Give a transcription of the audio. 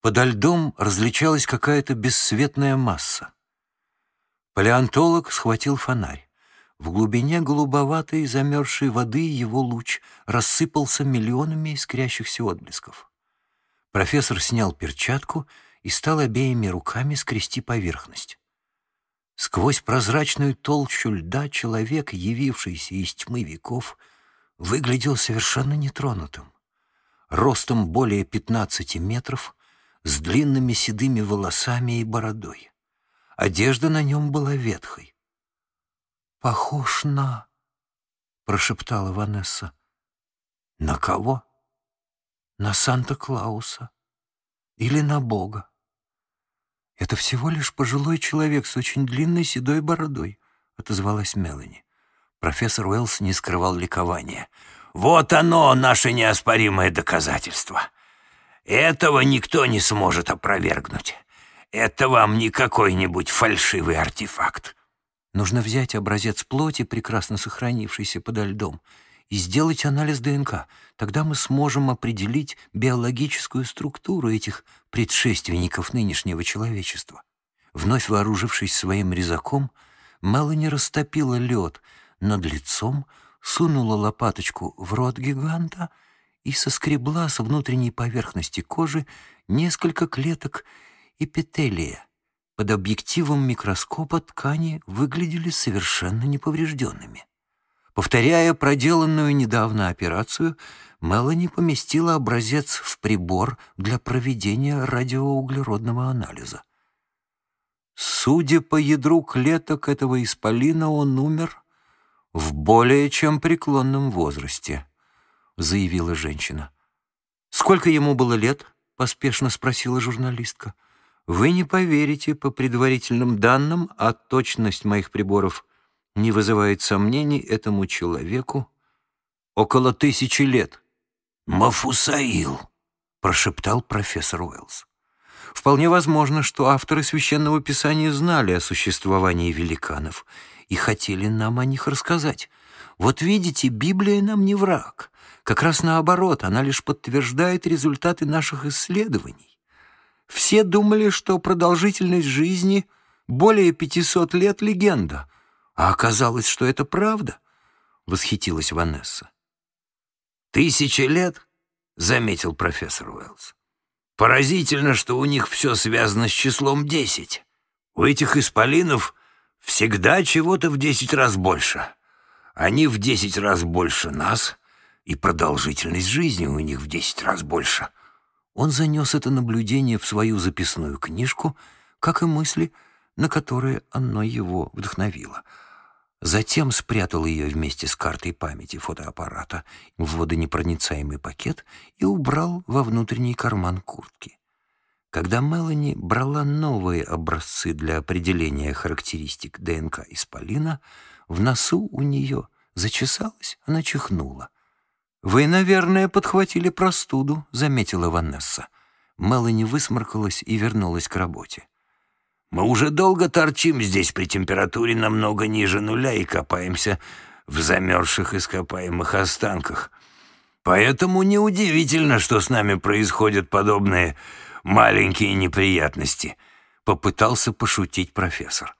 Подо льдом различалась какая-то бесцветная масса. Палеонтолог схватил фонарь. В глубине голубоватой замерзшей воды его луч рассыпался миллионами искрящихся отблесков. Профессор снял перчатку и стал обеими руками скрести поверхность. Сквозь прозрачную толщу льда человек, явившийся из тьмы веков, выглядел совершенно нетронутым. Ростом более 15 метров, с длинными седыми волосами и бородой. Одежда на нем была ветхой похож на...» — прошептала Ванесса. «На кого?» «На Санта-Клауса. Или на Бога. Это всего лишь пожилой человек с очень длинной седой бородой», — отозвалась Мелани. Профессор Уэллс не скрывал ликования. «Вот оно, наше неоспоримое доказательство. Этого никто не сможет опровергнуть. Это вам не какой-нибудь фальшивый артефакт. Нужно взять образец плоти, прекрасно сохранившийся подо льдом, и сделать анализ ДНК. Тогда мы сможем определить биологическую структуру этих предшественников нынешнего человечества. Вновь вооружившись своим резаком, Мелани растопила лед над лицом, сунула лопаточку в рот гиганта и соскребла с внутренней поверхности кожи несколько клеток эпителия — под объективом микроскопа ткани выглядели совершенно неповрежденными. Повторяя проделанную недавно операцию, Мелани поместила образец в прибор для проведения радиоуглеродного анализа. Судя по ядру клеток этого исполина, он умер в более чем преклонном возрасте, заявила женщина. «Сколько ему было лет?» — поспешно спросила журналистка. — вы не поверите по предварительным данным, а точность моих приборов не вызывает сомнений этому человеку около тысячи лет. «Мафусаил», — прошептал профессор Уэллс. Вполне возможно, что авторы Священного Писания знали о существовании великанов и хотели нам о них рассказать. Вот видите, Библия нам не враг. Как раз наоборот, она лишь подтверждает результаты наших исследований. Все думали, что продолжительность жизни более 500 лет — легенда, а оказалось, что это правда, — восхитилась Ванесса. «Тысячи лет?» — заметил профессор Уэллс. «Поразительно, что у них все связано с числом десять. У этих исполинов всегда чего-то в десять раз больше. Они в десять раз больше нас, и продолжительность жизни у них в десять раз больше». Он занес это наблюдение в свою записную книжку, как и мысли, на которые оно его вдохновило. Затем спрятал ее вместе с картой памяти фотоаппарата в водонепроницаемый пакет и убрал во внутренний карман куртки. Когда Мелани брала новые образцы для определения характеристик ДНК исполина, в носу у нее зачесалась, она чихнула — «Вы, наверное, подхватили простуду», — заметила Ванесса. Мелани высморкалась и вернулась к работе. «Мы уже долго торчим здесь при температуре намного ниже нуля и копаемся в замерзших ископаемых останках. Поэтому неудивительно, что с нами происходят подобные маленькие неприятности», — попытался пошутить профессор.